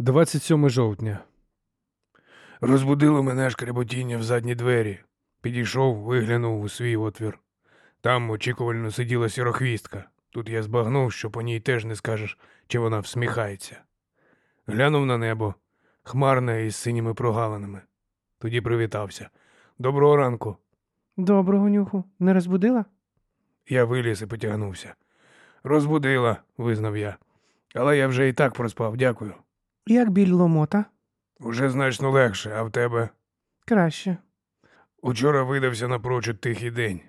27 жовтня. Розбудило мене шкреботіння в задні двері. Підійшов, виглянув у свій отвір. Там очікувально сиділа сірохвістка. Тут я збагнув, що по ній теж не скажеш, чи вона всміхається. Глянув на небо, хмарне із синіми прогалинами. Тоді привітався. Доброго ранку. Доброго нюху. Не розбудила? Я виліз і потягнувся. Розбудила, визнав я. Але я вже і так проспав, дякую. Як біль ломота? Уже значно легше, а в тебе. Краще. Учора видався напрочуд тихий день.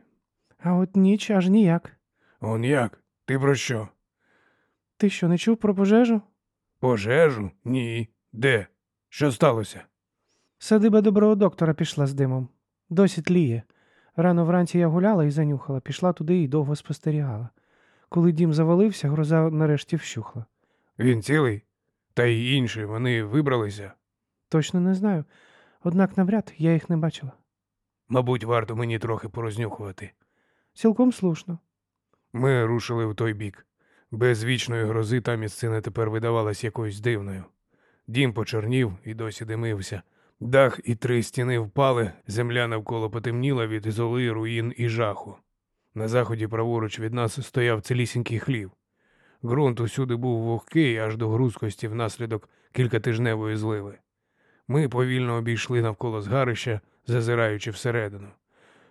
А от ніч аж ніяк. Он як? Ти про що? Ти що, не чув про пожежу? Пожежу? Ні. Де? Що сталося? Садиба доброго доктора пішла з димом. Досі тліє. Рано вранці я гуляла і занюхала, пішла туди і довго спостерігала. Коли дім завалився, гроза нарешті вщухла. Він цілий? Та й інші, вони вибралися. Точно не знаю. Однак навряд я їх не бачила. Мабуть, варто мені трохи порознюхувати. Цілком слушно. Ми рушили в той бік. Без вічної грози та місцина тепер видавалась якоюсь дивною. Дім почорнів і досі димився. Дах і три стіни впали, земля навколо потемніла від золи, руїн і жаху. На заході праворуч від нас стояв цілісінький хлів. Ґрунт усюди був вогкий аж до грузкості внаслідок кількатижневої зливи. Ми повільно обійшли навколо згарища, зазираючи всередину.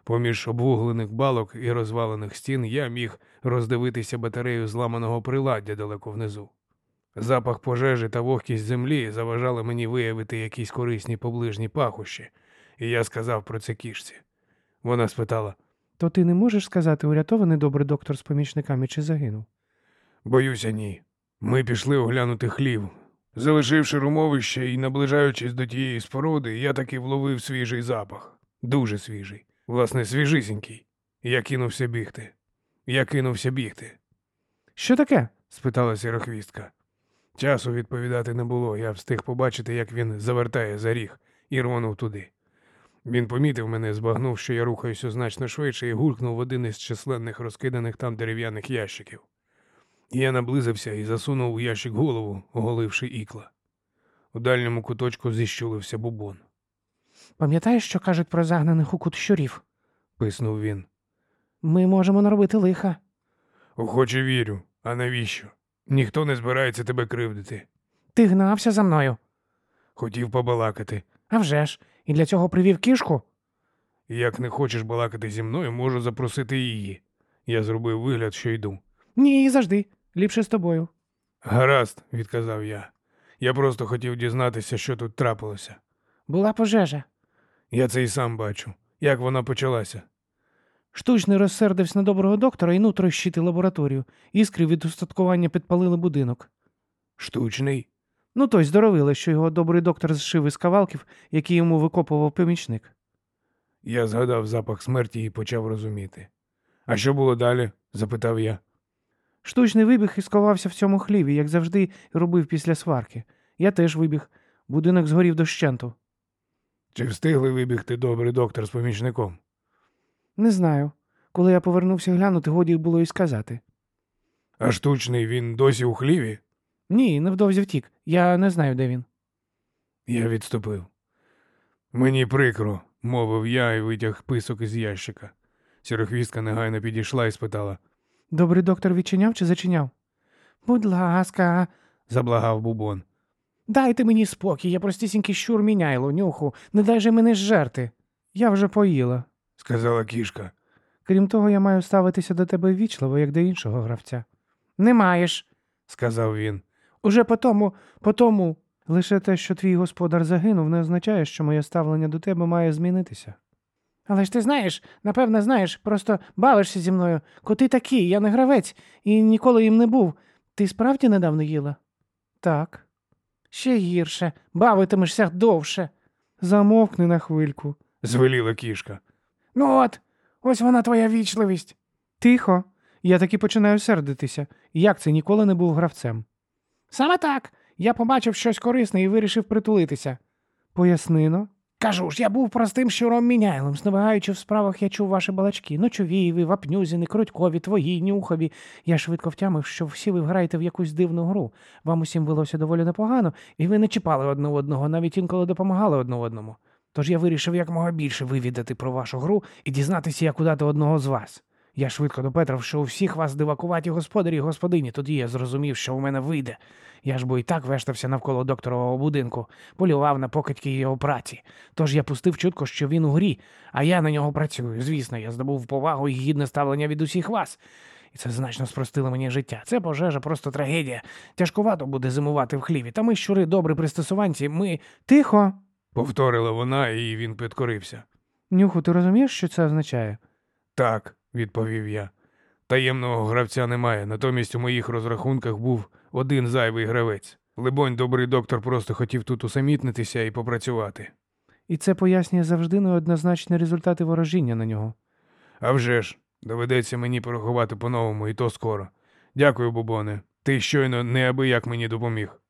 Поміж обвуглених балок і розвалених стін я міг роздивитися батарею зламаного приладдя далеко внизу. Запах пожежі та вогкість землі заважали мені виявити якісь корисні поближні пахощі, і я сказав про це кішці. Вона спитала: То ти не можеш сказати, урятований добрий доктор з помічниками чи загинув? Боюся, ні. Ми пішли оглянути хлів. Залишивши румовище і наближаючись до тієї споруди, я таки вловив свіжий запах. Дуже свіжий. Власне, свіжисінький. Я кинувся бігти. Я кинувся бігти. Що таке? спитала сірохвістка. Часу відповідати не було, я встиг побачити, як він завертає за ріг і рвонув туди. Він помітив мене, збагнув, що я рухаюся значно швидше, і гулькнув в один із численних розкиданих там дерев'яних ящиків. Я наблизився і засунув у ящик голову, оголивши ікла. У дальньому куточку зіщулився бубон. Пам'ятаєш, що кажуть про загнаних у кут щурів? Писнув він. Ми можемо наробити лиха. Охоче вірю. А навіщо? Ніхто не збирається тебе кривдити. Ти гнався за мною. Хотів побалакати. А вже ж, і для цього привів кішку? Як не хочеш балакати зі мною, можу запросити її. Я зробив вигляд, що йду. Ні, завжди. Ліпше з тобою. Гаразд, відказав я. Я просто хотів дізнатися, що тут трапилося. Була пожежа. Я це й сам бачу. Як вона почалася? Штучний розсердився на доброго доктора і ну трощити лабораторію. Іскри від устаткування підпалили будинок. Штучний? Ну той здоровили, що його добрий доктор зшив із кавалків, які йому викопував помічник. Я згадав запах смерті і почав розуміти. А що було далі? запитав я. Штучний вибіг і сховався в цьому хліві, як завжди робив після сварки. Я теж вибіг. Будинок згорів дощенту. Чи встигли вибігти добрий доктор з помічником? Не знаю. Коли я повернувся глянути, годі було й сказати. А штучний він досі у хліві? Ні, невдовзі втік. Я не знаю, де він. Я відступив. Мені прикро, мовив я і витяг писок із ящика. Сірохвістка негайно підійшла і спитала Добрий доктор відчиняв чи зачиняв? Будь ласка, заблагав бубон. дайте мені спокій, я простісінький щур міняйло, нюху, не дай же мене жерти. Я вже поїла. сказала кішка. Крім того, я маю ставитися до тебе ввічливо, як до іншого гравця. Не маєш, сказав він. Уже по тому, по тому. Лише те, що твій господар загинув, не означає, що моє ставлення до тебе має змінитися. Але ж ти знаєш, напевне, знаєш, просто бавишся зі мною. Коти такі, я не гравець і ніколи їм не був. Ти справді недавно їла? Так. Ще гірше, бавитимешся довше. Замовкни на хвильку. звеліла кішка. Ну от, ось вона твоя вічливість. Тихо. Я таки починаю сердитися. Як це ніколи не був гравцем? Саме так. Я побачив щось корисне і вирішив притулитися. Пояснено. Кажу ж, я був простим щуром міняйлом. Зневагаючи в справах, я чув ваші балачки. Ночовієві, вапнюзіни, крутькові, твої, нюхові. Я швидко втямив, що всі ви граєте в якусь дивну гру. Вам усім велося доволі непогано, і ви не чіпали одне одного, навіть інколи допомагали одне одному. Тож я вирішив якомога більше вивідати про вашу гру і дізнатися, як удати одного з вас. Я швидко допетрав, що у всіх вас дивакуваті господарі і господині. Тоді я зрозумів, що у мене вийде. Я ж бо і так вештався навколо докторового будинку, полював на покидьки його праці. Тож я пустив чутко, що він у грі, а я на нього працюю. Звісно, я здобув повагу і гідне ставлення від усіх вас. І це значно спростило мені життя. Це пожежа, просто трагедія. Тяжкувато буде зимувати в хліві. Та ми щури добрі пристосуванці. Ми тихо. Повторила вона, і він підкорився. Нюху, ти розумієш, що це означає? Так, відповів я. Таємного гравця немає, натомість у моїх розрахунках був один зайвий гравець. Либонь, добрий доктор просто хотів тут усамітнитися і попрацювати. І це пояснює завжди неоднозначні результати ворожіння на нього. А вже ж, доведеться мені порахувати по-новому, і то скоро. Дякую, Бубоне. Ти щойно неабияк мені допоміг.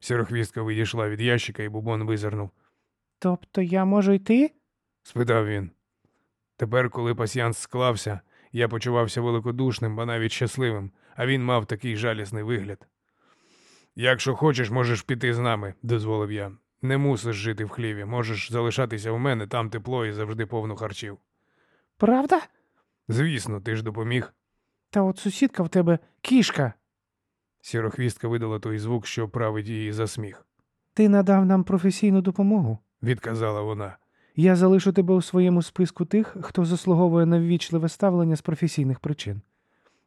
Сірохвістка відійшла від ящика, і Бубон визирнув. Тобто я можу йти? спитав він. Тепер, коли пасьянс склався, я почувався великодушним, ба навіть щасливим, а він мав такий жалісний вигляд. Якщо хочеш, можеш піти з нами, дозволив я. Не мусиш жити в хліві, можеш залишатися в мене, там тепло і завжди повно харчів. Правда? Звісно, ти ж допоміг. Та от сусідка в тебе кішка. Сірохвістка видала той звук, що править її за сміх, Ти надав нам професійну допомогу. відказала вона. Я залишу тебе у своєму списку тих, хто заслуговує на ввічливе ставлення з професійних причин.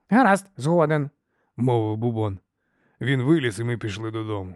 Гаразд, згоден. мовив Бубон. Він виліз, і ми пішли додому.